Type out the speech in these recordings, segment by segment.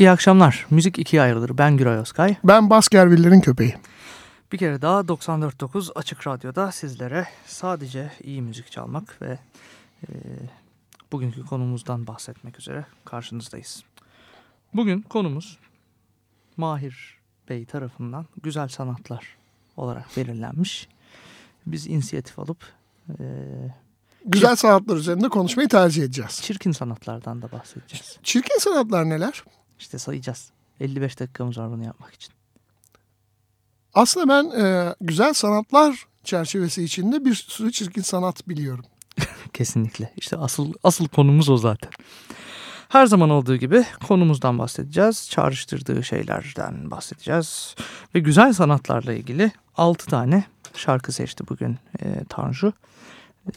İyi akşamlar. Müzik ikiye ayrılır. Ben Güray Özkay. Ben Baskerville'lerin köpeği. Bir kere daha 94.9 Açık Radyo'da sizlere sadece iyi müzik çalmak ve e, bugünkü konumuzdan bahsetmek üzere karşınızdayız. Bugün konumuz Mahir Bey tarafından güzel sanatlar olarak belirlenmiş. Biz inisiyatif alıp e, Güzel sanatlar üzerinde konuşmayı tercih edeceğiz. çirkin sanatlardan da bahsedeceğiz. Çirkin sanatlar neler? İşte sayacağız. 55 dakikamız var bunu yapmak için. Aslında ben e, güzel sanatlar çerçevesi içinde bir sürü çirkin sanat biliyorum. Kesinlikle. İşte asıl asıl konumuz o zaten. Her zaman olduğu gibi konumuzdan bahsedeceğiz. Çağrıştırdığı şeylerden bahsedeceğiz. Ve güzel sanatlarla ilgili 6 tane şarkı seçti bugün e, Tanju. E,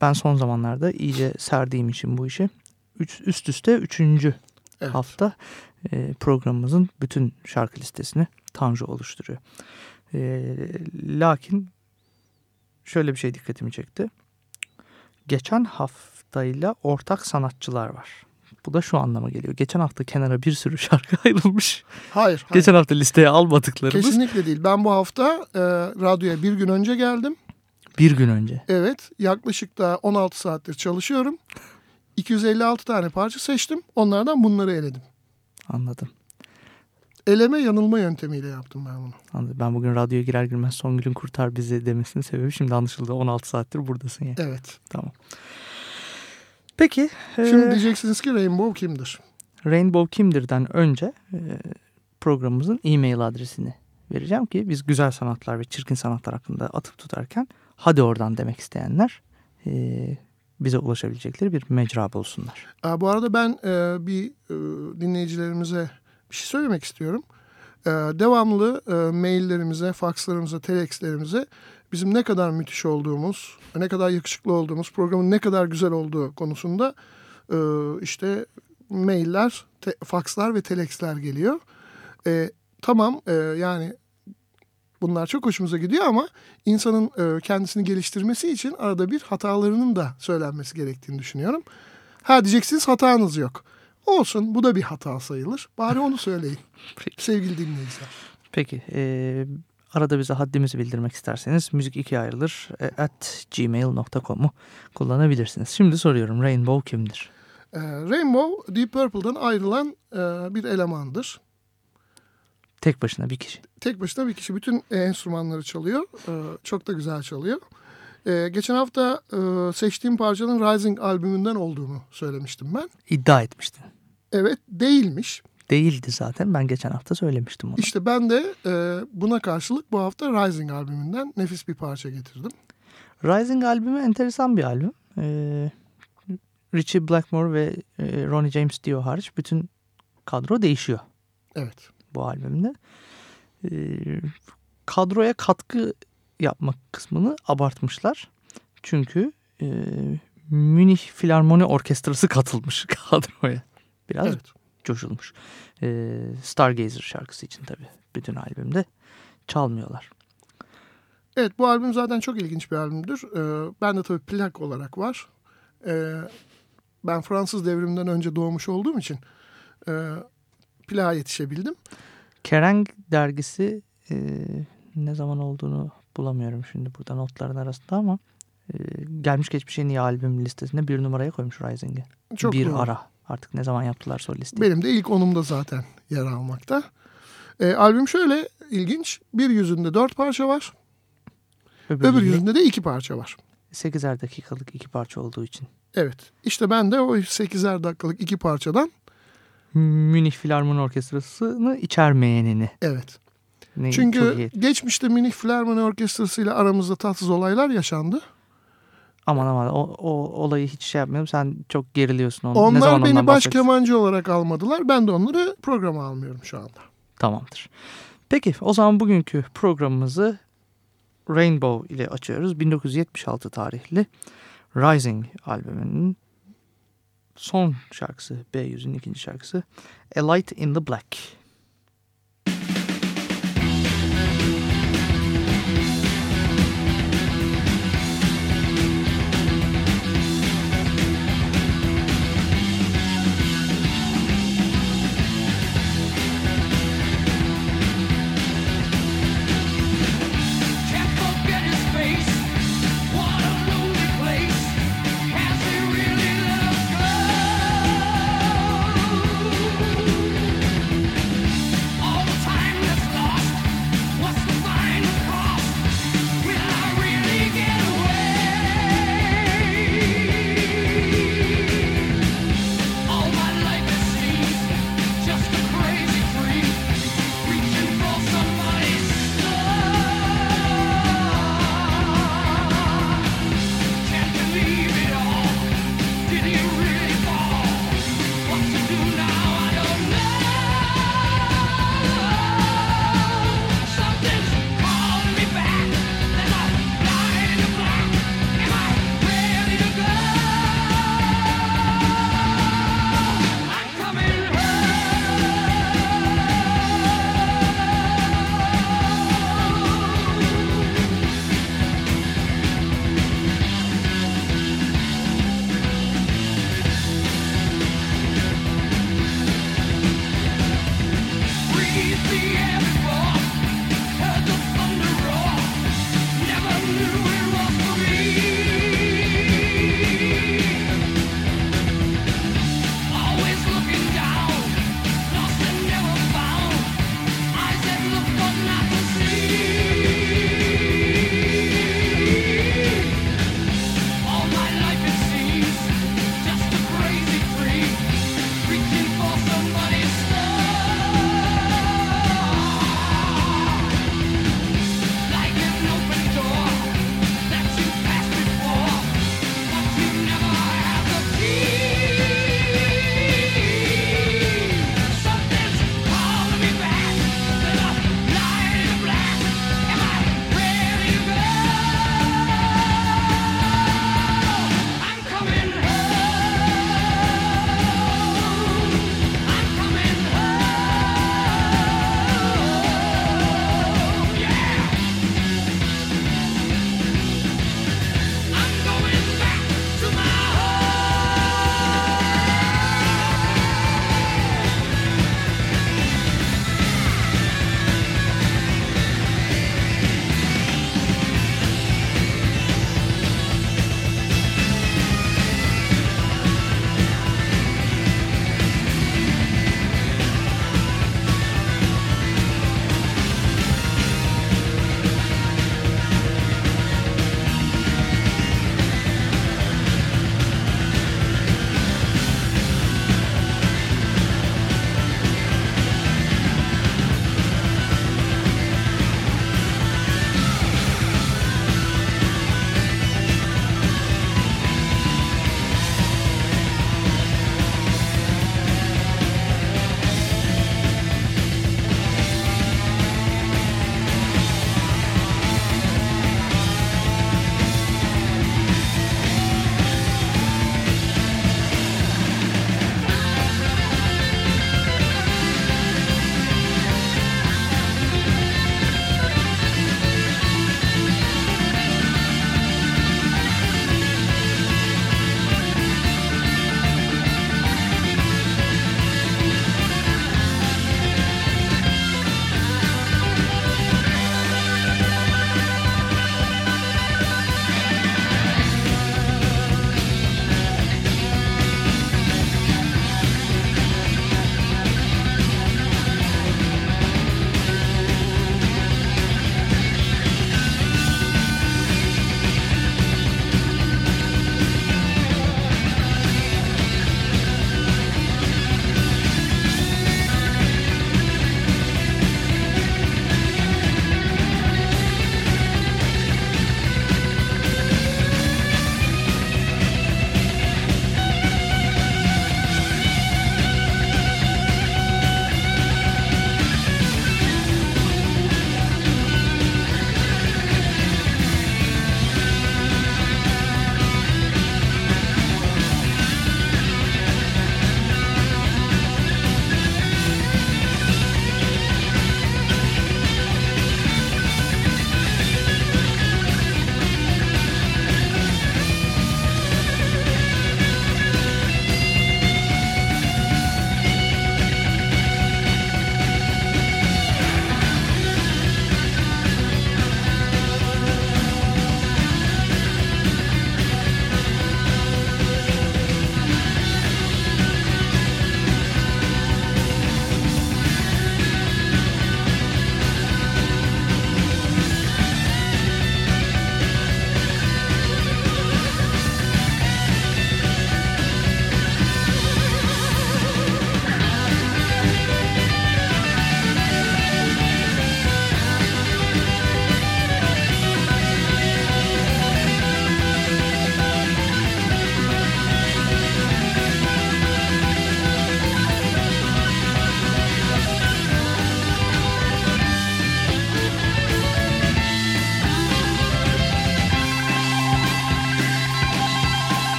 ben son zamanlarda iyice serdiğim için bu işi üç, üst üste üçüncü Evet. hafta e, programımızın bütün şarkı listesini Tanju oluşturuyor. E, lakin şöyle bir şey dikkatimi çekti. Geçen haftayla ortak sanatçılar var. Bu da şu anlama geliyor. Geçen hafta kenara bir sürü şarkı ayrılmış. Hayır. hayır. Geçen hafta listeye almadıklarımız Kesinlikle değil. Ben bu hafta e, radyoya bir gün önce geldim. bir gün önce. Evet. Yaklaşık da 16 saattir çalışıyorum. 256 tane parça seçtim. Onlardan bunları eledim. Anladım. Eleme yanılma yöntemiyle yaptım ben bunu. Anladım. Ben bugün radyoya girer girmez Songül'ün kurtar bizi demesinin sebebi şimdi anlaşıldı. 16 saattir buradasın ya. Evet. Tamam. Peki. Şimdi e, diyeceksiniz ki Rainbow kimdir? Rainbow Kimdir'den önce e, programımızın e-mail adresini vereceğim ki biz güzel sanatlar ve çirkin sanatlar hakkında atıp tutarken hadi oradan demek isteyenler e, bize ulaşabilecekleri bir mecra bulsunlar. Bu arada ben e, bir e, dinleyicilerimize bir şey söylemek istiyorum. E, devamlı e, maillerimize, fakslarımıza, telexlerimize bizim ne kadar müthiş olduğumuz, ne kadar yakışıklı olduğumuz, programın ne kadar güzel olduğu konusunda e, işte mailler, te, fakslar ve telexler geliyor. E, tamam e, yani bunlar çok hoşumuza gidiyor ama insanın e, kendisini geliştirmesi için arada bir hatalarının da söylenmesi gerektiğini düşünüyorum. Ha diyeceksiniz hatanız yok. Olsun bu da bir hata sayılır. Bari onu söyleyin Peki. sevgili dinleyiciler. Peki e, arada bize haddimizi bildirmek isterseniz müzik ikiye ayrılır e, at gmail.com'u kullanabilirsiniz. Şimdi soruyorum Rainbow kimdir? E, Rainbow Deep Purple'dan ayrılan e, bir elemandır. Tek başına bir kişi. Tek başına bir kişi bütün enstrümanları çalıyor. E, çok da güzel çalıyor. E, geçen hafta e, seçtiğim parçanın Rising albümünden olduğunu söylemiştim ben. İddia etmiştin. Evet değilmiş. Değildi zaten ben geçen hafta söylemiştim onu. İşte ben de e, buna karşılık bu hafta Rising albümünden nefis bir parça getirdim. Rising albümü enteresan bir albüm. Ee, Richie Blackmore ve e, Ronnie James Dio hariç bütün kadro değişiyor Evet. Bu albümde. Ee, kadroya katkı yapmak kısmını abartmışlar. Çünkü e, Münih Filarmoni Orkestrası katılmış kadroya. Biraz Evet. coşulmuş. Ee, Stargazer şarkısı için tabii bütün albümde çalmıyorlar. Evet bu albüm zaten çok ilginç bir albümdür. Ee, ben de tabii plak olarak var. Ee, ben Fransız devriminden önce doğmuş olduğum için e, plağa yetişebildim. Kereng dergisi e, ne zaman olduğunu bulamıyorum şimdi burada notların arasında ama e, gelmiş geçmiş en iyi albüm listesinde bir numaraya koymuş Rising'i. Çok bir doğru. ara artık ne zaman yaptılar sol listeyi. Benim de ilk onumda zaten yer almakta. Ee, albüm şöyle ilginç. Bir yüzünde dört parça var. Öbür, Öbür yüzü yüzünde de iki parça var. 8'er dakikalık iki parça olduğu için. Evet. İşte ben de o 8'er dakikalık iki parçadan Münih Filarmoni Orkestrası'nı içermeyenini. evet. Ne, çok Çünkü geçmişte Münih Filarmoni Orkestrası ile aramızda tatsız olaylar yaşandı. Aman aman o, o olayı hiç şey yapmıyorum. Sen çok geriliyorsun. Onu. ne Onlar zaman beni baş kemancı olarak almadılar. Ben de onları programa almıyorum şu anda. Tamamdır. Peki o zaman bugünkü programımızı Rainbow ile açıyoruz. 1976 tarihli Rising albümünün son şarkısı B100'ün ikinci şarkısı A Light in the Black.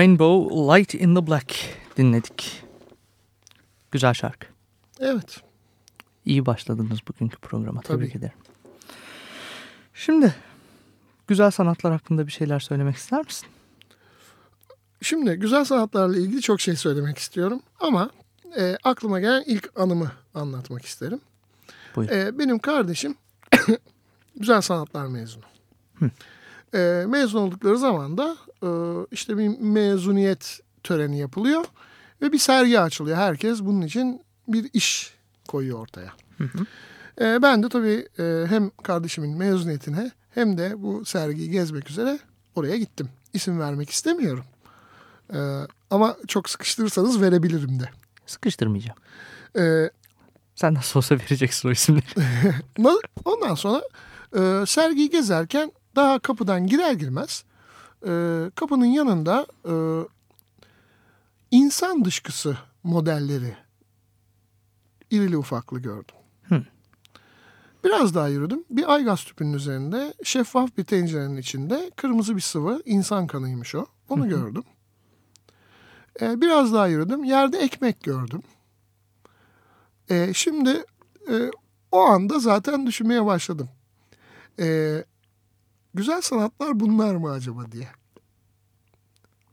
Rainbow Light in the Black dinledik. Güzel şarkı. Evet. İyi başladınız bugünkü programa. Tebrik Tabii. ederim. Şimdi güzel sanatlar hakkında bir şeyler söylemek ister misin? Şimdi güzel sanatlarla ilgili çok şey söylemek istiyorum ama e, aklıma gelen ilk anımı anlatmak isterim. Buyur. E, benim kardeşim güzel sanatlar mezunu. E, mezun oldukları zaman da e, işte bir mezuniyet töreni yapılıyor ve bir sergi açılıyor. Herkes bunun için bir iş koyuyor ortaya. E, ben de tabii e, hem kardeşimin mezuniyetine hem de bu sergiyi gezmek üzere oraya gittim. İsim vermek istemiyorum. E, ama çok sıkıştırırsanız verebilirim de. Sıkıştırmayacağım. E, Sen nasıl olsa vereceksin o isimleri. Ondan sonra e, sergiyi gezerken daha kapıdan girer girmez e, kapının yanında e, insan dışkısı modelleri irili ufaklı gördüm. Hı. Biraz daha yürüdüm. Bir aygaz tüpünün üzerinde şeffaf bir tencerenin içinde kırmızı bir sıvı insan kanıymış o. Onu gördüm. E, biraz daha yürüdüm. Yerde ekmek gördüm. E, şimdi e, o anda zaten düşünmeye başladım. E, güzel sanatlar bunlar mı acaba diye.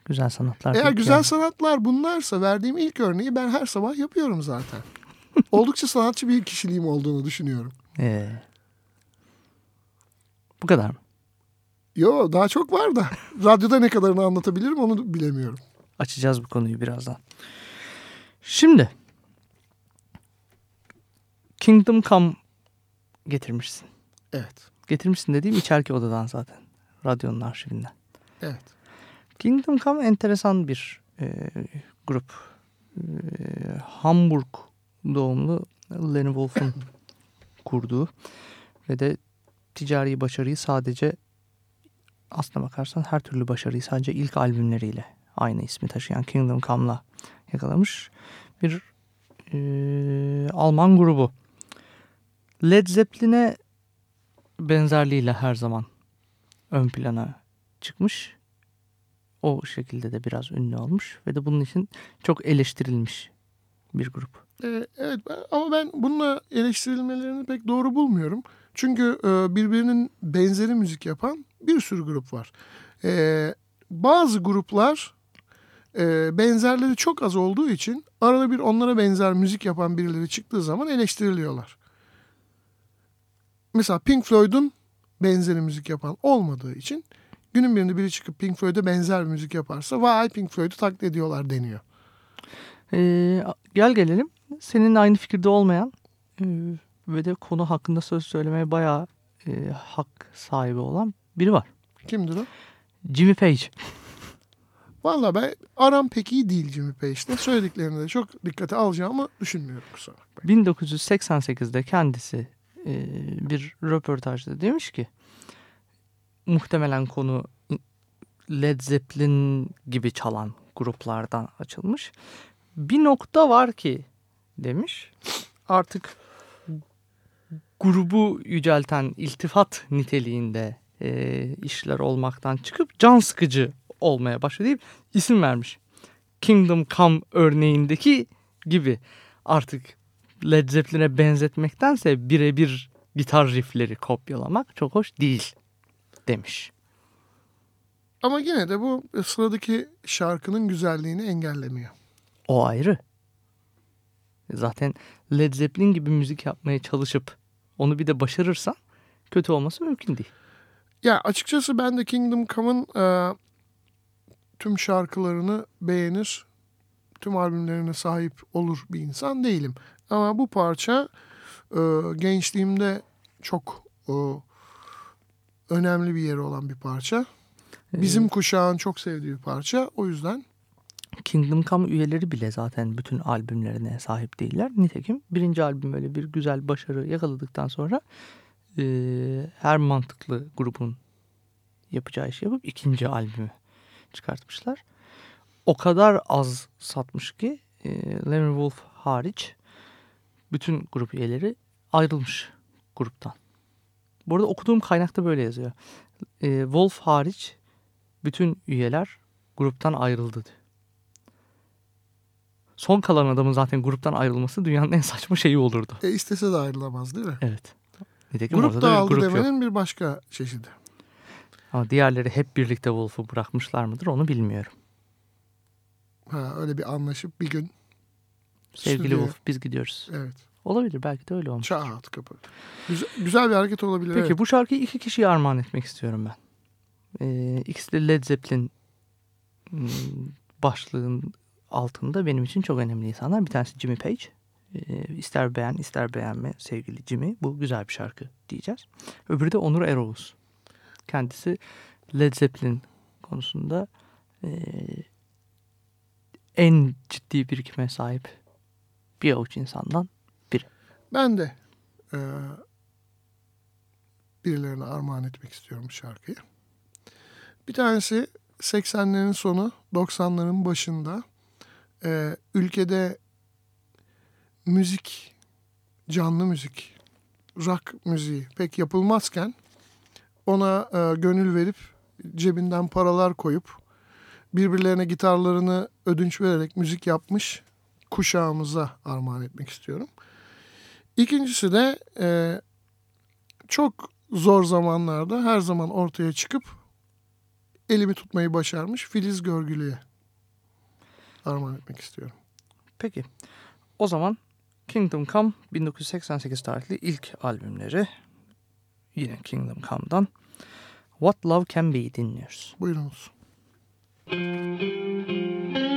güzel sanatlar. Eğer güzel ya. sanatlar bunlarsa verdiğim ilk örneği ben her sabah yapıyorum zaten. Oldukça sanatçı bir kişiliğim olduğunu düşünüyorum. Ee, bu kadar mı? Yo daha çok var da radyoda ne kadarını anlatabilirim onu bilemiyorum. Açacağız bu konuyu birazdan. Şimdi Kingdom Come getirmişsin. Evet. Getirmişsin dediğim içerki odadan zaten. Radyonun arşivinden. Evet. Kingdom Come enteresan bir e, grup. E, Hamburg doğumlu Lenny Wolf'un kurduğu ve de ticari başarıyı sadece aslına bakarsan her türlü başarıyı sadece ilk albümleriyle aynı ismi taşıyan Kingdom Come'la yakalamış bir e, Alman grubu. Led Zeppelin'e benzerliğiyle her zaman ön plana çıkmış. O şekilde de biraz ünlü olmuş ve de bunun için çok eleştirilmiş bir grup. Ee, evet ama ben bununla eleştirilmelerini pek doğru bulmuyorum. Çünkü e, birbirinin benzeri müzik yapan bir sürü grup var. Ee, bazı gruplar e, benzerleri çok az olduğu için arada bir onlara benzer müzik yapan birileri çıktığı zaman eleştiriliyorlar. Mesela Pink Floyd'un benzeri müzik yapan olmadığı için günün birinde biri çıkıp Pink Floyd'a benzer bir müzik yaparsa vay Pink Floyd'u taklit ediyorlar deniyor. Ee, gel gelelim senin aynı fikirde olmayan e, ve de konu hakkında söz söylemeye bayağı e, hak sahibi olan biri var. Kimdir o? Jimmy Page. Valla ben aram pek iyi değil Jimmy Page'de. Söylediklerini de çok dikkate alacağımı düşünmüyorum kusura bakmayın. 1988'de kendisi bir röportajda demiş ki muhtemelen konu Led Zeppelin gibi çalan gruplardan açılmış. Bir nokta var ki demiş artık grubu yücelten iltifat niteliğinde e, işler olmaktan çıkıp can sıkıcı olmaya başladı deyip isim vermiş. Kingdom Come örneğindeki gibi artık Led Zeppelin'e benzetmektense birebir gitar riffleri kopyalamak çok hoş değil demiş. Ama yine de bu sıradaki şarkının güzelliğini engellemiyor. O ayrı. Zaten Led Zeppelin gibi müzik yapmaya çalışıp onu bir de başarırsan kötü olması mümkün değil. Ya açıkçası ben de Kingdom Come'ın e, tüm şarkılarını beğenir, tüm albümlerine sahip olur bir insan değilim. Ama bu parça e, gençliğimde çok e, önemli bir yeri olan bir parça. Bizim kuşağın çok sevdiği bir parça. O yüzden Kingdom Come üyeleri bile zaten bütün albümlerine sahip değiller. Nitekim birinci albüm öyle bir güzel başarı yakaladıktan sonra e, her mantıklı grubun yapacağı işi yapıp ikinci albümü çıkartmışlar. O kadar az satmış ki e, Lemmy Wolf hariç bütün grup üyeleri ayrılmış gruptan. Bu arada okuduğum kaynakta böyle yazıyor. E, Wolf hariç bütün üyeler gruptan ayrıldı diyor. Son kalan adamın zaten gruptan ayrılması dünyanın en saçma şeyi olurdu. E istese de ayrılamaz değil mi? Evet. Nitekim Grup dağıldı grup yok. demenin bir başka çeşidi. Ama diğerleri hep birlikte Wolf'u bırakmışlar mıdır onu bilmiyorum. Ha, öyle bir anlaşıp bir gün Sevgili Wolf biz gidiyoruz. Evet. Olabilir belki de öyle olmuş. Çat kapı. Güzel, güzel bir hareket olabilir. Peki evet. bu şarkıyı iki kişiye armağan etmek istiyorum ben. Ee, ikisi de Led Zeppelin hmm, başlığın altında benim için çok önemli insanlar. Bir tanesi Jimmy Page. Ee, ister beğen ister beğenme sevgili Jimmy. Bu güzel bir şarkı diyeceğiz. Öbürü de Onur Eroğuz. Kendisi Led Zeppelin konusunda ee, en ciddi birikime sahip bir avuç insandan Ben de e, birilerine armağan etmek istiyorum şarkıyı. Bir tanesi 80'lerin sonu 90'ların başında e, ülkede müzik, canlı müzik, rock müziği pek yapılmazken ona e, gönül verip cebinden paralar koyup birbirlerine gitarlarını ödünç vererek müzik yapmış kuşağımıza armağan etmek istiyorum. İkincisi de e, çok zor zamanlarda her zaman ortaya çıkıp elimi tutmayı başarmış Filiz Görgülü'ye armağan etmek istiyorum. Peki. O zaman Kingdom Come 1988 tarihli ilk albümleri yine Kingdom Come'dan What Love Can Be dinliyoruz. Buyurunuz. Come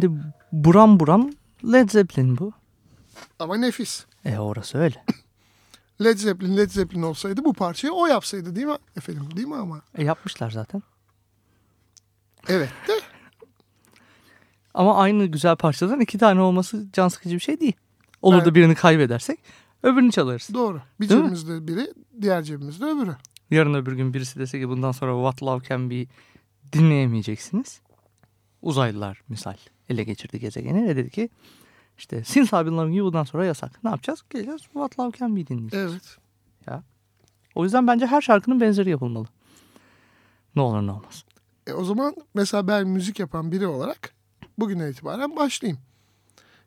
Şimdi buram buram Led Zeppelin bu. Ama nefis. E orası öyle. Led Zeppelin Led Zeppelin olsaydı bu parçayı o yapsaydı değil mi efendim? Değil mi ama? E yapmışlar zaten. Evet de Ama aynı güzel parçadan iki tane olması can sıkıcı bir şey değil. Olur da Evet. birini kaybedersek öbürünü çalarız. doğru. Bir Değil mi? cebimizde biri, diğer cebimizde öbürü. Yarın öbür gün birisi dese ki bundan sonra What Love Can Be dinleyemeyeceksiniz. Uzaylılar misal ele geçirdi gezegeni ve dedi ki işte Since I've Been Loving You bundan sonra yasak. Ne yapacağız? Geleceğiz What Love Can Be dinleyeceğiz. Evet. O yüzden bence her şarkının benzeri yapılmalı. Ne olur ne olmaz. E o zaman mesela ben müzik yapan biri olarak bugünden itibaren başlayayım.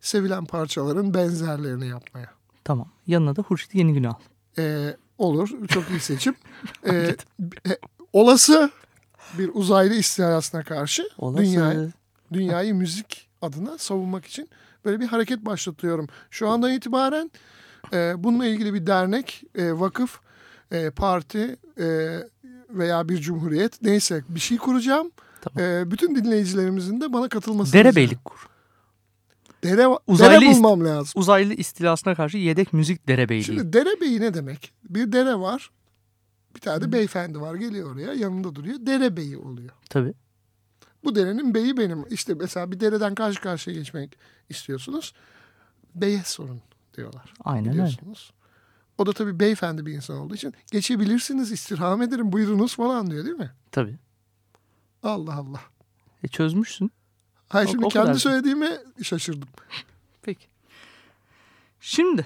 Sevilen parçaların benzerlerini yapmaya. Tamam. Yanına da Hurşit Yeni Günü al. E, olur. Çok iyi seçim. E, e, olası bir uzaylı istilasına karşı Olası. dünyayı, dünyayı müzik adına savunmak için böyle bir hareket başlatıyorum. Şu andan itibaren e, bununla ilgili bir dernek, e, vakıf, e, parti e, veya bir cumhuriyet neyse bir şey kuracağım. Tamam. E, bütün dinleyicilerimizin de bana katılmasını. Derebeylik kur. Dere, Uzaylı dere bulmam lazım. Uzaylı istilasına karşı yedek müzik derebeyliği. Şimdi derebeyi ne demek? Bir dere var. Bir tane de beyefendi var geliyor oraya yanında duruyor. Derebeyi oluyor. Tabii. Bu derenin beyi benim. İşte mesela bir dereden karşı karşıya geçmek istiyorsunuz. Beye sorun diyorlar. Aynen öyle. O da tabii beyefendi bir insan olduğu için geçebilirsiniz istirham ederim buyurunuz falan diyor değil mi? Tabii. Allah Allah. E çözmüşsün. Hayır O- şimdi o kendi kadar. söylediğime şaşırdım. Peki. Şimdi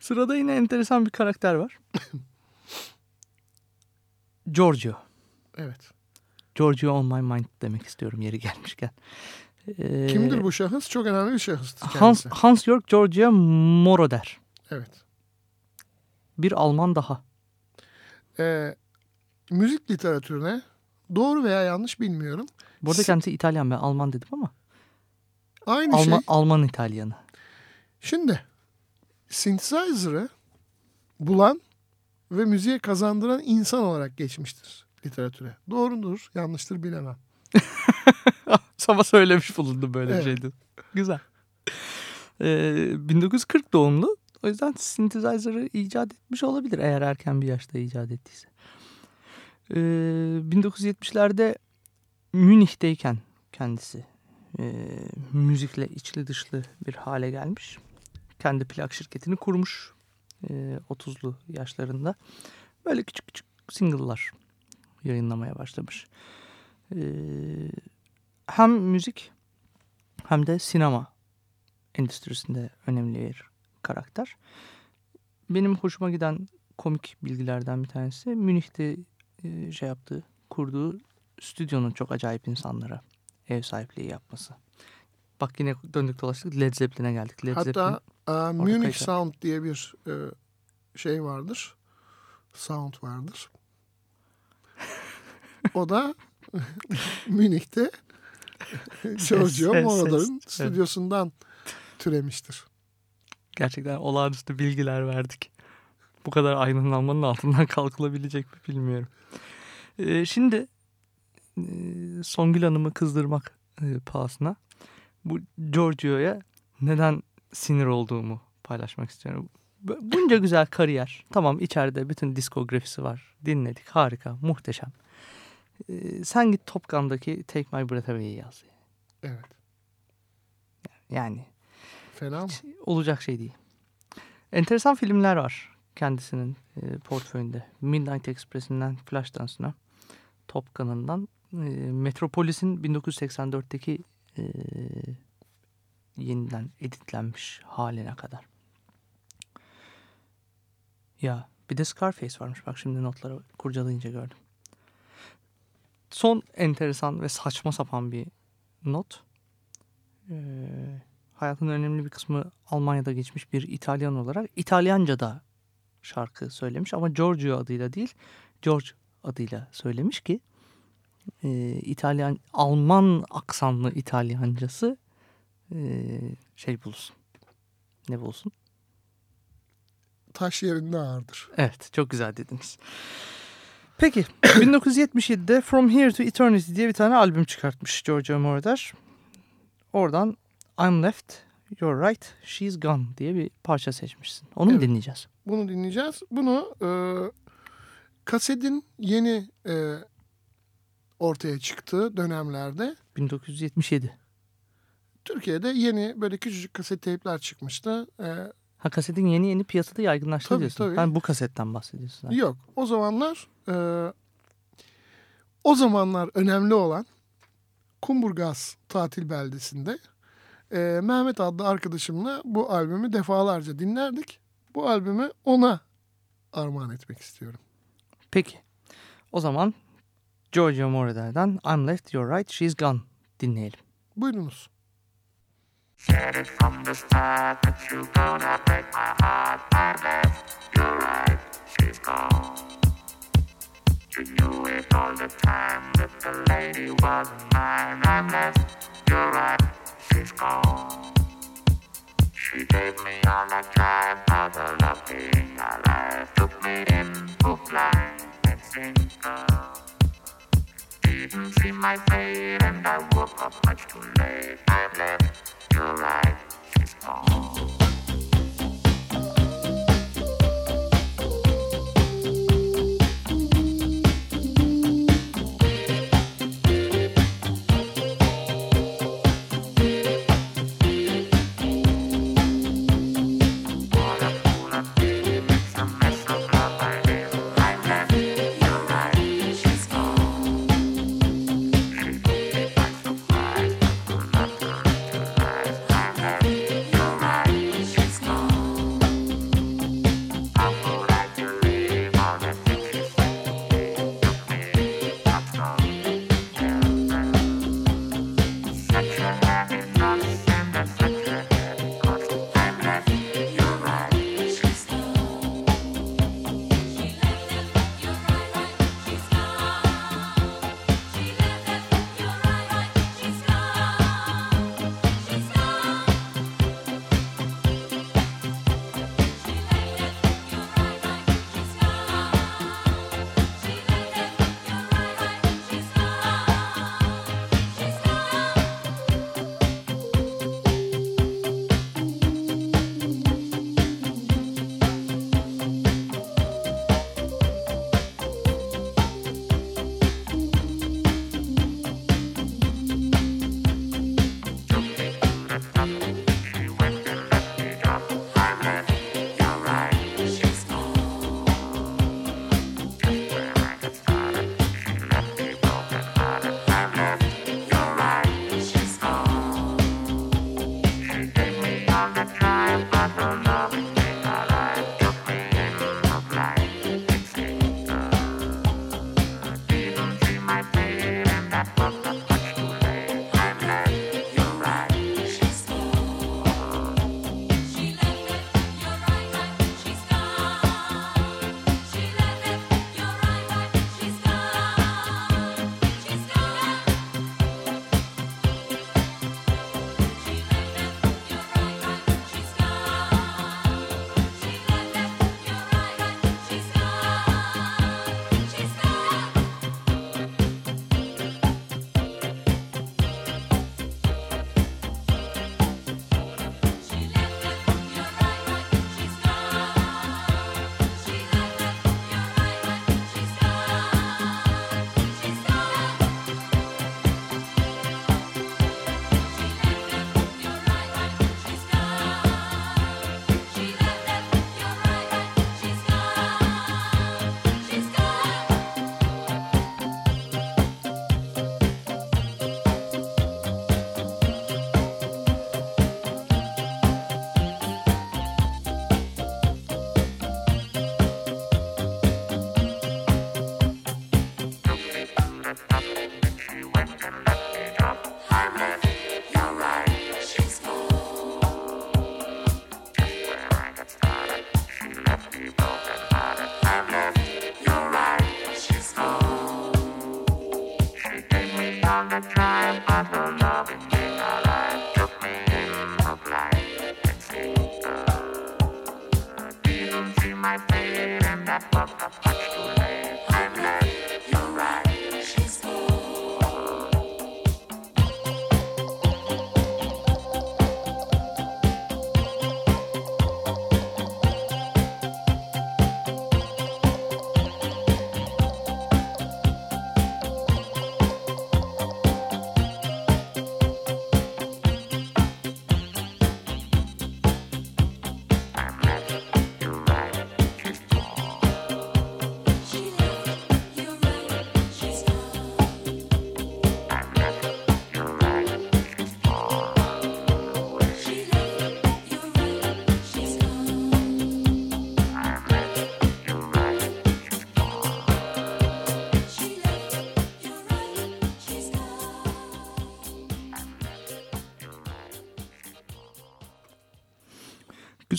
sırada yine enteresan bir karakter var. Giorgio. Evet. Giorgio on my mind demek istiyorum yeri gelmişken. Ee, Kimdir bu şahıs? Çok önemli bir şahıstır Hans, kendisi. Hans Jörg Giorgio Moroder. Evet. Bir Alman daha. Ee, müzik literatürüne doğru veya yanlış bilmiyorum. Bu arada kendisi İtalyan ben Alman dedim ama Aynı Alman, şey. Alman İtalyanı. Şimdi synthesizer'ı bulan ve müziğe kazandıran insan olarak geçmiştir literatüre. Doğrudur, yanlıştır bilemem. Sama söylemiş bulundum böyle Evet. bir şeydi. Güzel. Ee, 1940 doğumlu. O yüzden synthesizer'ı icat etmiş olabilir eğer erken bir yaşta icat ettiyse. Ee, 1970'lerde Münih'teyken kendisi e, müzikle içli dışlı bir hale gelmiş. Kendi plak şirketini kurmuş e, 30'lu yaşlarında. Böyle küçük küçük single'lar yayınlamaya başlamış. Ee, hem müzik hem de sinema endüstrisinde önemli bir karakter. Benim hoşuma giden komik bilgilerden bir tanesi Münih'te e, şey yaptığı, kurduğu stüdyonun çok acayip insanlara ev sahipliği yapması. Bak yine döndük dolaştık Led Zeppelin'e geldik. Led Zeppelin Hatta e, Munich kayıtlar. Sound diye bir e, şey vardır. Sound vardır. O da Münih'te Giorgio Moroder'ın stüdyosundan türemiştir. gerçekten olağanüstü bilgiler verdik. Bu kadar aydınlanmanın altından kalkılabilecek mi bilmiyorum. Ee, şimdi e, Songül Hanım'ı kızdırmak e, pahasına bu Giorgio'ya neden sinir olduğumu paylaşmak istiyorum. Bu- Bunca güzel kariyer. Tamam içeride bütün diskografisi var. Dinledik. Harika. Muhteşem. Ee, sen git Top Gun'daki Take My Breath Away'i yaz. Evet. Yani Fena mı? olacak şey değil. Enteresan filmler var kendisinin e, portföyünde. Midnight Express'inden Flashdance'ına, Top Gun'ından e, Metropolis'in 1984'teki e, yeniden editlenmiş haline kadar. Ya bir de Scarface varmış. Bak şimdi notları kurcalayınca gördüm. Son enteresan ve saçma sapan bir not. Ee, hayatının önemli bir kısmı Almanya'da geçmiş bir İtalyan olarak İtalyanca da şarkı söylemiş ama Giorgio adıyla değil George adıyla söylemiş ki e, İtalyan Alman aksanlı İtalyancası e, şey bulsun. Ne bulsun? Taş yerinde ağırdır. Evet çok güzel dediniz. Peki 1977'de From Here to Eternity diye bir tane albüm çıkartmış Giorgio Moroder. oradan I'm left, you're right, she's gone diye bir parça seçmişsin. Onu mu Evet. dinleyeceğiz? Bunu dinleyeceğiz. Bunu e, kasetin yeni e, ortaya çıktığı dönemlerde 1977. Türkiye'de yeni böyle küçücük kaset teypler çıkmıştı. E, Ha kasetin yeni yeni piyasada yaygınlaştı Tabii, diyorsun. tabii. Ben bu kasetten bahsediyorsun. ha. Yok. O zamanlar e, o zamanlar önemli olan Kumburgaz tatil beldesinde e, Mehmet adlı arkadaşımla bu albümü defalarca dinlerdik. Bu albümü ona armağan etmek istiyorum. Peki. O zaman Giorgio Moroder'den I'm left, you're right, she's gone dinleyelim. Buyurunuz. Said it from the start that you gonna break my heart. I left, you're right, she's gone. You knew it all the time that the lady wasn't mine. I left, you're right, she's gone. She gave me all I tried, all the love in my life. Took me in, hook, line, and sinker. Didn't see my fate, and I woke up much too late. I left, you're right, she's gone. Stuhl.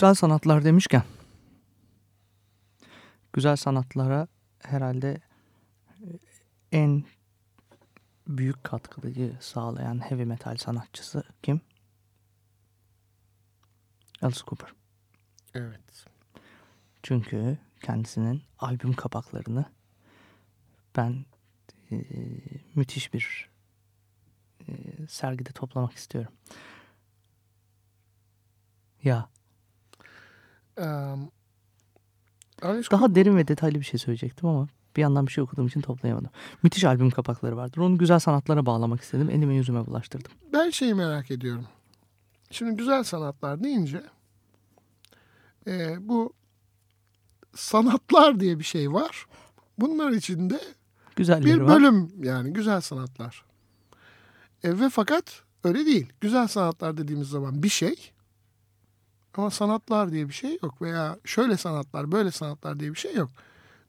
Güzel sanatlar demişken güzel sanatlara herhalde e, en büyük katkıyı sağlayan heavy metal sanatçısı kim? Alice Cooper. Evet. Çünkü kendisinin albüm kapaklarını ben e, müthiş bir e, sergide toplamak istiyorum. Ya Um, daha derin ve detaylı bir şey söyleyecektim ama bir yandan bir şey okuduğum için toplayamadım. Müthiş albüm kapakları vardır. Onu güzel sanatlara bağlamak istedim. Elime yüzüme bulaştırdım. ben şeyi merak ediyorum. Şimdi güzel sanatlar deyince e, bu sanatlar diye bir şey var. Bunlar içinde Güzelleri bir var. bölüm yani güzel sanatlar. E, ve fakat öyle değil. Güzel sanatlar dediğimiz zaman bir şey ama sanatlar diye bir şey yok veya şöyle sanatlar böyle sanatlar diye bir şey yok.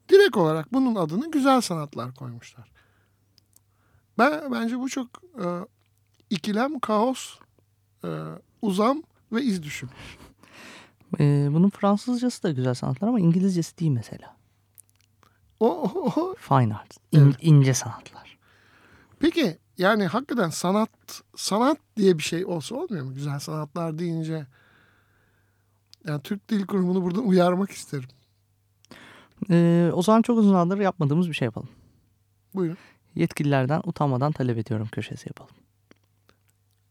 Direkt olarak bunun adını güzel sanatlar koymuşlar. Ben bence bu çok e, ikilem, kaos, e, uzam ve iz düşüm. Ee, bunun Fransızcası da güzel sanatlar ama İngilizcesi değil mesela. O, o, o. Fine art. İn- Evet. ince sanatlar. Peki yani hakikaten sanat sanat diye bir şey olsa olmuyor mu? Güzel sanatlar deyince yani Türk Dil Kurumu'nu buradan uyarmak isterim. Ee, o zaman çok uzun zamandır yapmadığımız bir şey yapalım. Buyurun. Yetkililerden utanmadan talep ediyorum köşesi yapalım.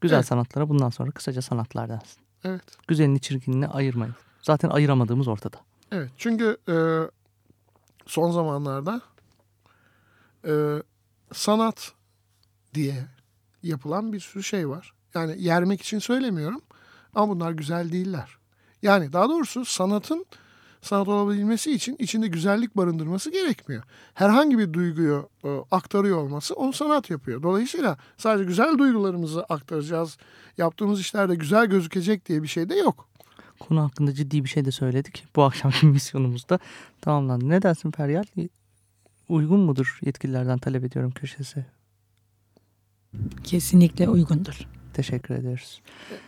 Güzel Evet. sanatlara bundan sonra kısaca sanatlar densin. Evet. Güzelini çirkinini ayırmayın. Zaten ayıramadığımız ortada. Evet. Çünkü e, son zamanlarda e, sanat diye yapılan bir sürü şey var. Yani yermek için söylemiyorum ama bunlar güzel değiller. Yani daha doğrusu sanatın sanat olabilmesi için içinde güzellik barındırması gerekmiyor. Herhangi bir duyguyu e, aktarıyor olması onu sanat yapıyor. Dolayısıyla sadece güzel duygularımızı aktaracağız. Yaptığımız işlerde güzel gözükecek diye bir şey de yok. Konu hakkında ciddi bir şey de söyledik. Bu akşamki misyonumuz da tamamlandı. Ne dersin Feryal? Uygun mudur yetkililerden talep ediyorum köşesi? Kesinlikle uygundur. Teşekkür ederiz.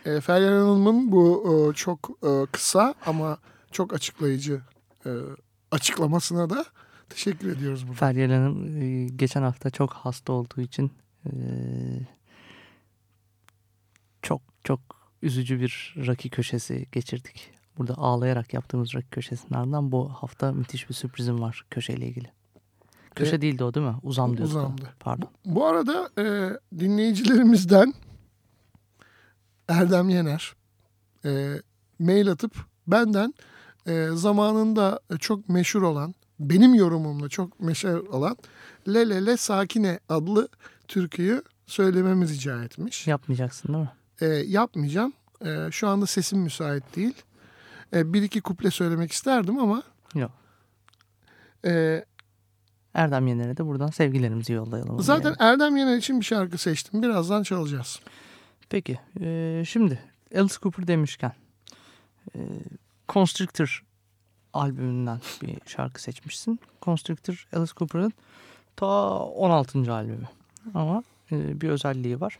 E, Feryal Hanım'ın bu e, çok e, kısa ama çok açıklayıcı e, açıklamasına da teşekkür ediyoruz burada. Feryal Hanım e, geçen hafta çok hasta olduğu için e, çok çok üzücü bir Raki köşesi geçirdik. Burada ağlayarak yaptığımız Raki köşesinin ardından bu hafta müthiş bir sürprizim var köşeyle ilgili. Köşe E, değildi o değil mi? Uzam diyorduk. ona. uzamdı. Pardon. Bu arada e, dinleyicilerimizden Erdem Yener e, mail atıp benden e, zamanında çok meşhur olan, benim yorumumla çok meşhur olan Le Le Le Sakine adlı türküyü söylememiz rica etmiş. Yapmayacaksın değil mi? E, yapmayacağım. E, şu anda sesim müsait değil. E, bir iki kuple söylemek isterdim ama Yok. e, Erdem Yener'e de buradan sevgilerimizi yollayalım. zaten yani. Erdem Yener için bir şarkı seçtim. Birazdan çalacağız. Peki. e, şimdi Alice Cooper demişken e, Constrictor albümünden bir şarkı seçmişsin. Constrictor Alice Cooper'ın ta 16. albümü. Ama e, bir özelliği var.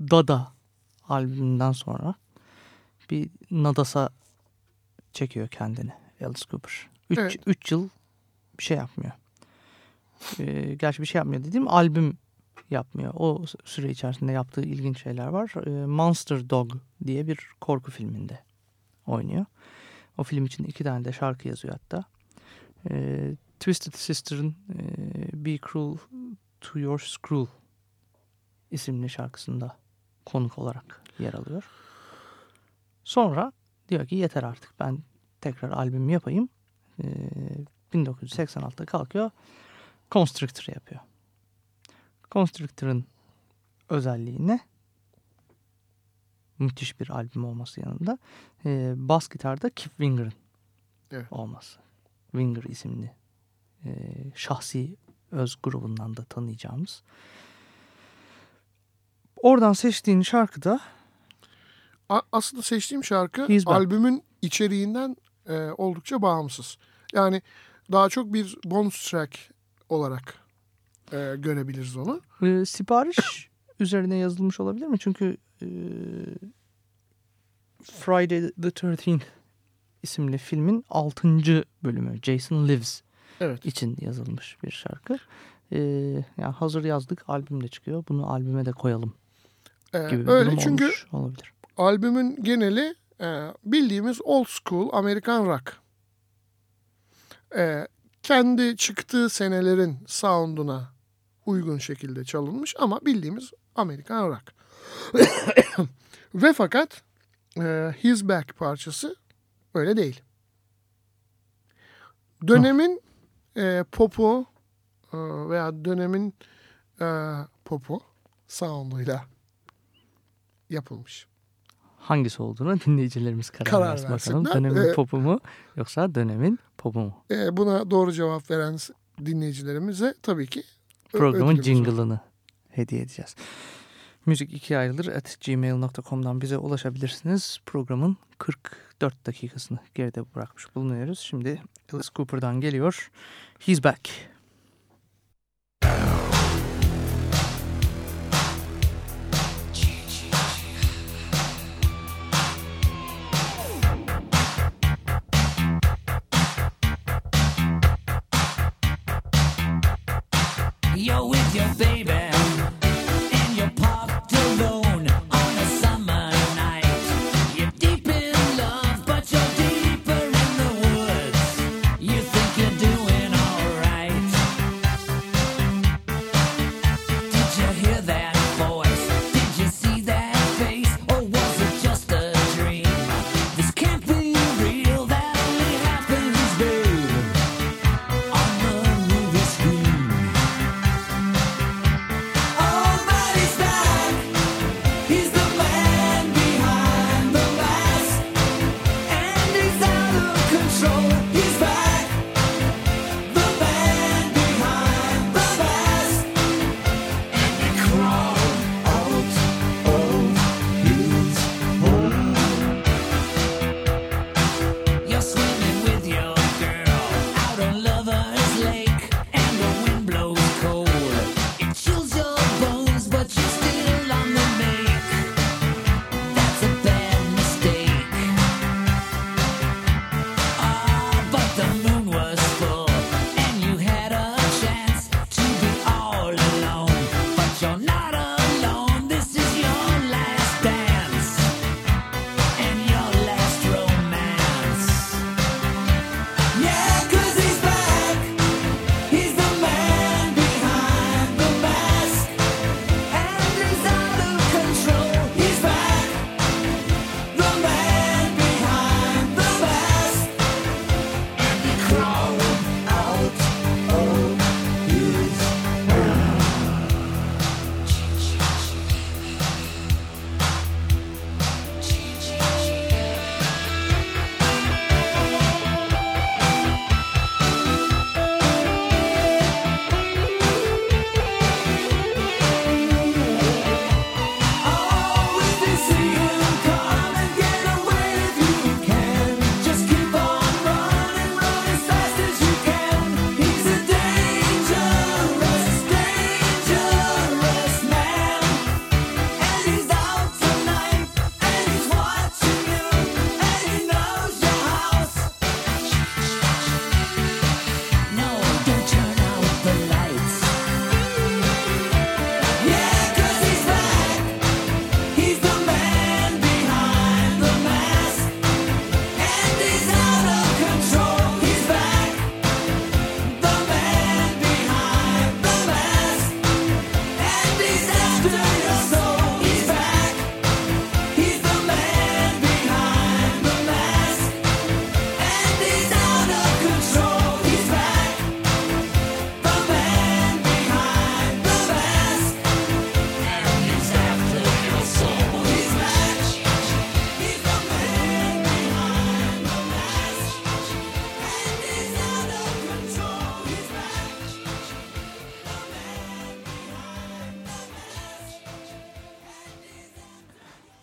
Dada albümünden sonra bir Nadas'a çekiyor kendini Alice Cooper. 3 Evet. yıl bir şey yapmıyor. E, gerçi bir şey yapmıyor dediğim albüm yapmıyor. O süre içerisinde yaptığı ilginç şeyler var. E, Monster Dog diye bir korku filminde oynuyor. O film için iki tane de şarkı yazıyor hatta. E, Twisted Sister'ın e, Be Cruel to Your Screw isimli şarkısında konuk olarak yer alıyor. Sonra diyor ki yeter artık ben tekrar albüm yapayım. E, 1986'da kalkıyor Constrictor yapıyor. Constrictor'ın özelliği ne? Müthiş bir albüm olması yanında. E, bas gitarda Kip Winger'ın Evet. olması. Winger isimli e, şahsi öz grubundan da tanıyacağımız. Oradan seçtiğin şarkıda A- aslında seçtiğim şarkı He's Back. albümün içeriğinden e, oldukça bağımsız. Yani daha çok bir bonus track olarak e, görebiliriz onu. e, sipariş üzerine yazılmış olabilir mi? Çünkü e, Friday the 13th isimli filmin 6. bölümü Jason Lives Evet. için yazılmış bir şarkı. Ee, yani hazır yazdık albüm de çıkıyor. Bunu albüme de koyalım Ee, gibi öyle çünkü olmuş olabilir. albümün geneli e, bildiğimiz old school Amerikan rock. E, kendi çıktığı senelerin sound'una uygun şekilde çalınmış ama bildiğimiz Amerikan rock. Ve fakat e, His Back parçası öyle değil. Dönemin e, popu e, veya dönemin e, popu sound'uyla yapılmış. Hangisi olduğunu dinleyicilerimiz karar, Karar versin bakalım. Dönemin Ee, popu mu yoksa dönemin popu mu? E, buna doğru cevap veren dinleyicilerimize tabii ki Programın ödülümüz var. jingle'ını hediye edeceğiz. Müzik ikiye ayrılır at gmail.com'dan bize ulaşabilirsiniz. Programın 44 dakikasını geride bırakmış bulunuyoruz. Şimdi Alice Cooper'dan geliyor. He's Back.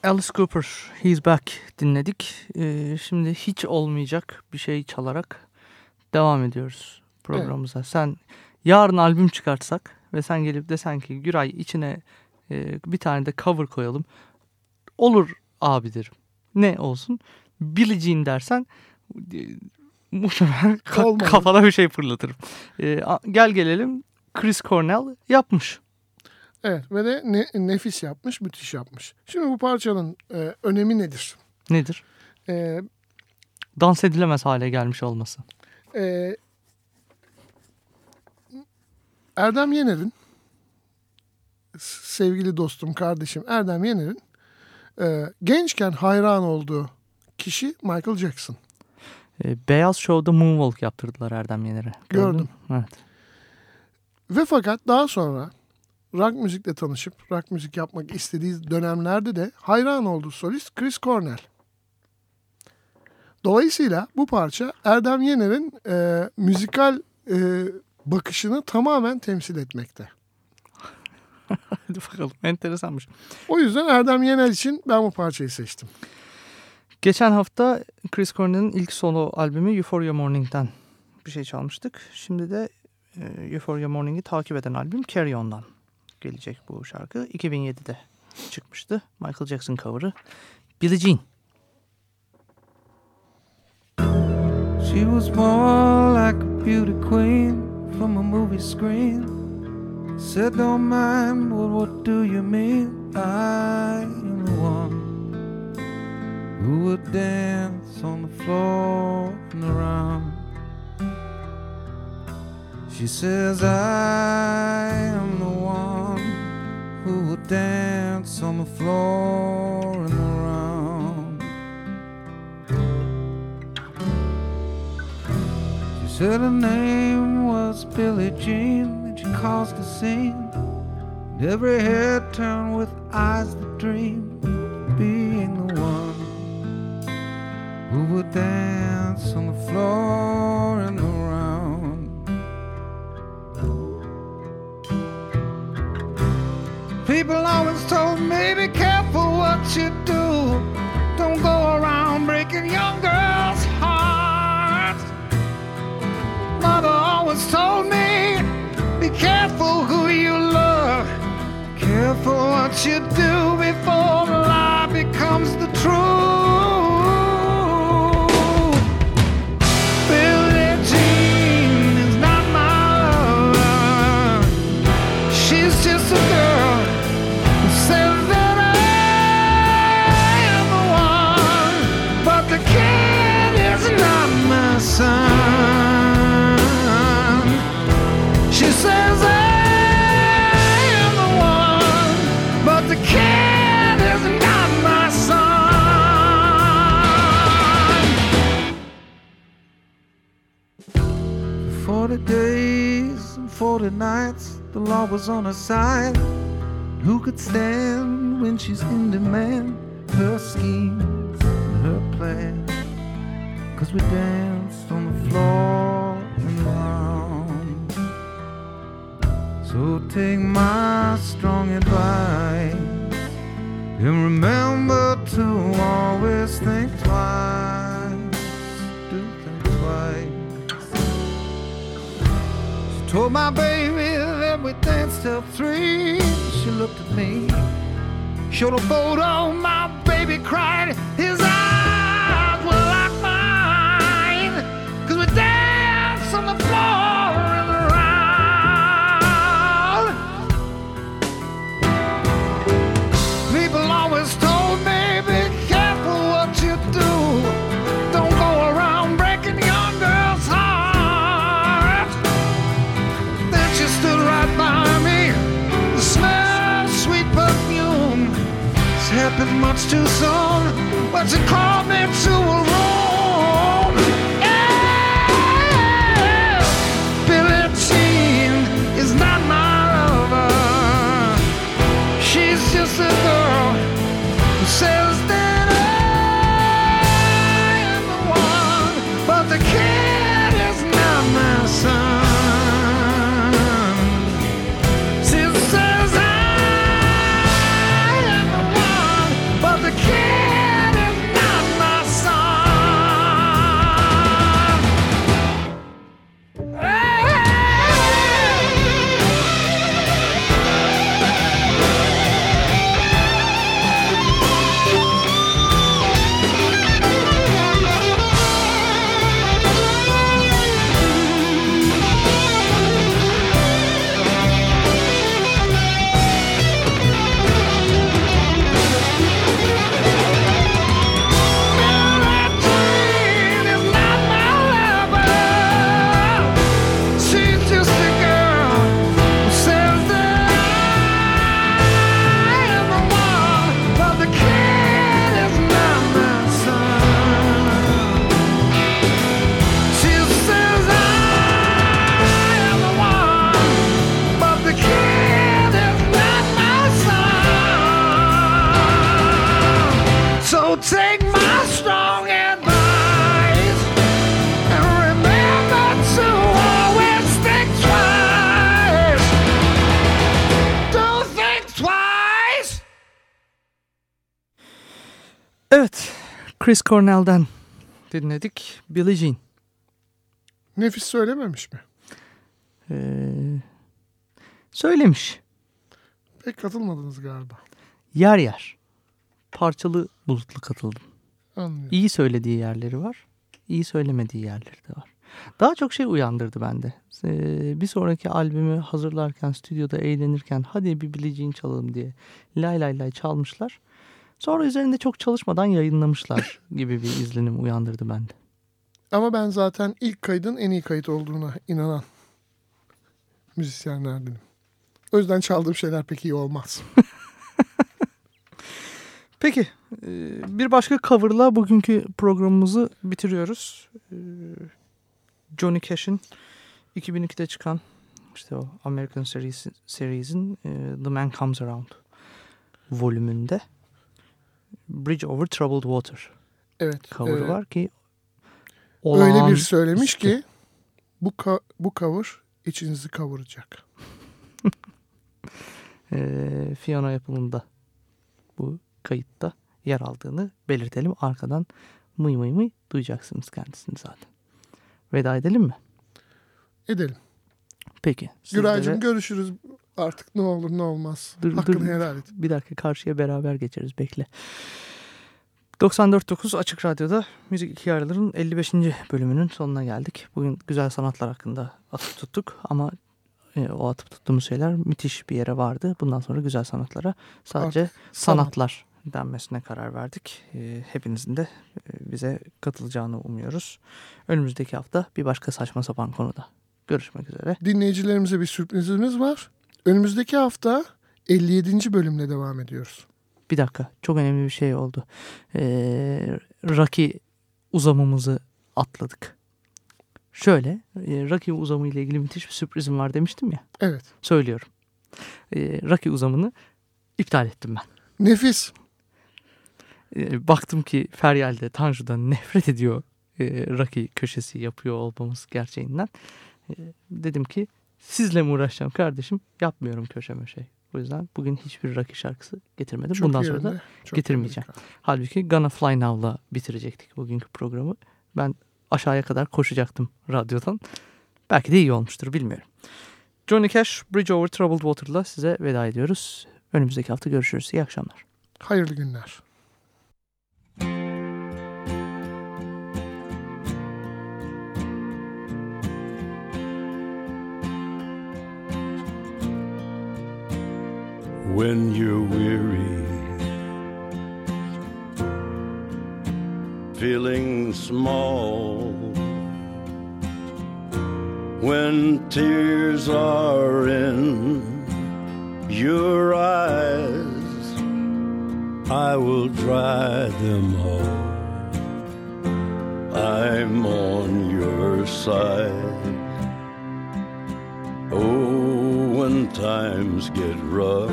Alice Cooper, He's Back dinledik. Ee, şimdi hiç olmayacak bir şey çalarak devam ediyoruz programımıza. Sen yarın albüm çıkartsak ve sen gelip desen ki Güray içine e, bir tane de cover koyalım. Olur abi derim. Ne olsun? Billie Jean dersen e, muhtemelen ka- Olmadı. kafana bir şey fırlatırım. E, gel gelelim Chris Cornell yapmış. Evet ve de ne- nefis yapmış, müthiş yapmış. Şimdi bu parçanın e, önemi nedir? Nedir? E, Dans edilemez hale gelmiş olması. e, Erdem Yener'in sevgili dostum, kardeşim Erdem Yener'in e, gençken hayran olduğu kişi Michael Jackson. E, Beyaz Show'da Moonwalk yaptırdılar Erdem Yener'e. Gördüm. Evet. Ve fakat daha sonra rock müzikle tanışıp rock müzik yapmak istediği dönemlerde de hayran olduğu solist Chris Cornell. Dolayısıyla bu parça Erdem Yener'in e, müzikal e, bakışını tamamen temsil etmekte. Hadi bakalım. Enteresanmış. O yüzden Erdem Yener için ben bu parçayı seçtim. Geçen hafta Chris Cornell'in ilk solo albümü Euphoria Morning'den bir şey çalmıştık. Şimdi de e, Euphoria Morning'i takip eden albüm Carry On'dan gelecek bu şarkı. 2007'de çıkmıştı. Michael Jackson cover'ı. Billie Jean. She was more like a beauty queen from a movie screen. Said, Don't mind, but what do you mean? I am the one who would dance on the floor and around. She says, I am the one would dance on the floor and around. She said her name was Billie Jean, and she caused a scene. And every head turned with eyes that dream, being the one who would dance on the floor and around. People always told 40 nights, the law was on her side. Who could stand when she's in demand? Her schemes and her plan. Cause we danced on the floor and round. So take my strong advice and remember to always think told my baby that we danced till three. She looked at me, showed a photo. My baby cried. Evet, Chris Cornell'den dinledik Billie Jean. Nefis söylememiş mi? Ee, söylemiş. Pek katılmadınız galiba. Yer yer. Parçalı bulutlu katıldım. Anlıyorum. İyi söylediği yerleri var. iyi söylemediği yerleri de var. Daha çok şey uyandırdı bende. Ee, bir sonraki albümü hazırlarken, stüdyoda eğlenirken hadi bir Billie Jean çalalım diye lay lay lay çalmışlar. Sonra üzerinde çok çalışmadan yayınlamışlar gibi bir izlenim uyandırdı bende. Ama ben zaten ilk kaydın en iyi kayıt olduğuna inanan müzisyenlerdenim. O yüzden çaldığım şeyler pek iyi olmaz. Peki e, bir başka coverla bugünkü programımızı bitiriyoruz. E, Johnny Cash'in 2002'de çıkan işte o American Series, Series'in e, The Man Comes Around volümünde Bridge Over Troubled Water Evet. cover'ı e, var ki Öyle bir olağan söylemiş üstü. ki bu bu cover içinizi kavuracak. e, Fiona yapımında bu kayıtta yer aldığını belirtelim. Arkadan mıy mıy mıy duyacaksınız kendisini zaten. Veda edelim mi? Edelim. Peki. Güraycığım görüşürüz artık ne olur ne olmaz. Dur, Hakkını dur. helal et. Bir dakika karşıya beraber geçeriz bekle. 94.9 Açık Radyo'da Müzik İki Yarılar'ın 55. bölümünün sonuna geldik. Bugün güzel sanatlar hakkında atıp tuttuk ama e, o atıp tuttuğumuz şeyler müthiş bir yere vardı. Bundan sonra güzel sanatlara sadece sanat. sanatlar denmesine karar verdik. E, hepinizin de e, bize katılacağını umuyoruz. Önümüzdeki hafta bir başka saçma sapan konuda görüşmek üzere. Dinleyicilerimize bir sürprizimiz var. Önümüzdeki hafta 57. bölümle devam ediyoruz. Bir dakika çok önemli bir şey oldu. Ee, Rocky uzamımızı atladık. Şöyle e, Rocky uzamı ile ilgili müthiş bir sürprizim var demiştim ya. Evet. Söylüyorum. Ee, Rocky uzamını iptal ettim ben. Nefis. Ee, baktım ki Feryal'de Tanju'dan nefret ediyor e, Rocky köşesi yapıyor olmamız gerçeğinden. Ee, dedim ki sizle mi uğraşacağım kardeşim? Yapmıyorum köşe möşe. O yüzden bugün hiçbir Rocky şarkısı getirmedim. Çok Bundan sonra da çok getirmeyeceğim. Halbuki Gonna Fly Now'la bitirecektik bugünkü programı. Ben aşağıya kadar koşacaktım radyodan. Belki de iyi olmuştur bilmiyorum. Johnny Cash, Bridge Over Troubled Water'la size veda ediyoruz. Önümüzdeki hafta görüşürüz. İyi akşamlar. Hayırlı günler. When you're weary, feeling small, when tears are in your eyes, I will dry them all. I'm on your side. Oh, when times get rough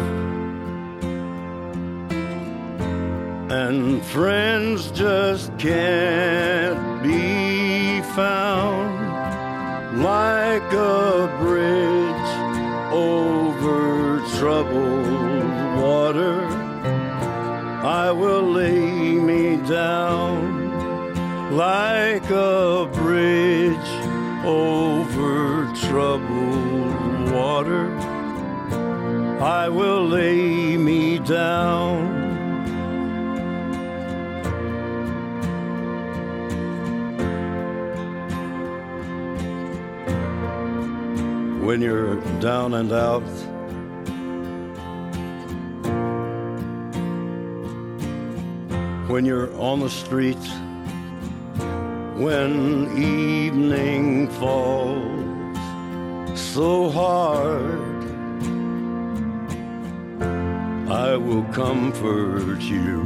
and friends just can't be found like a bridge over troubled water. I will lay me down like a bridge over troubled I will lay me down. When you're down and out, when you're on the street, when evening falls so hard, I will comfort you.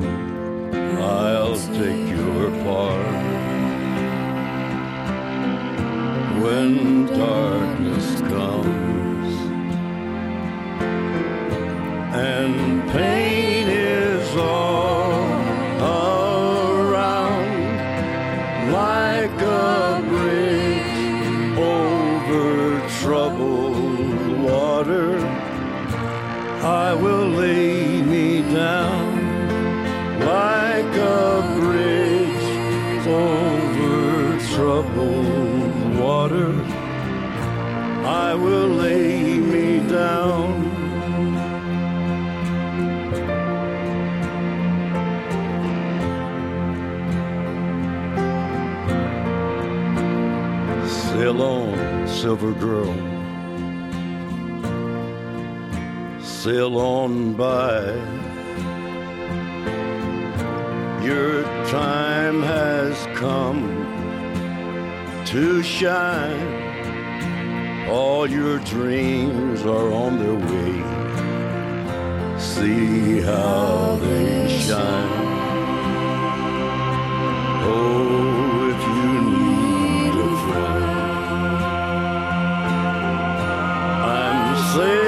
I'll take your part. When darkness comes and pain is all around, like a bridge over troubled water, I will leave. Will lay me down. Sail on, silver girl. Sail on by. Your time has come to shine. All your dreams are on their way. See how they shine. Oh, if you need a friend, I'm sailing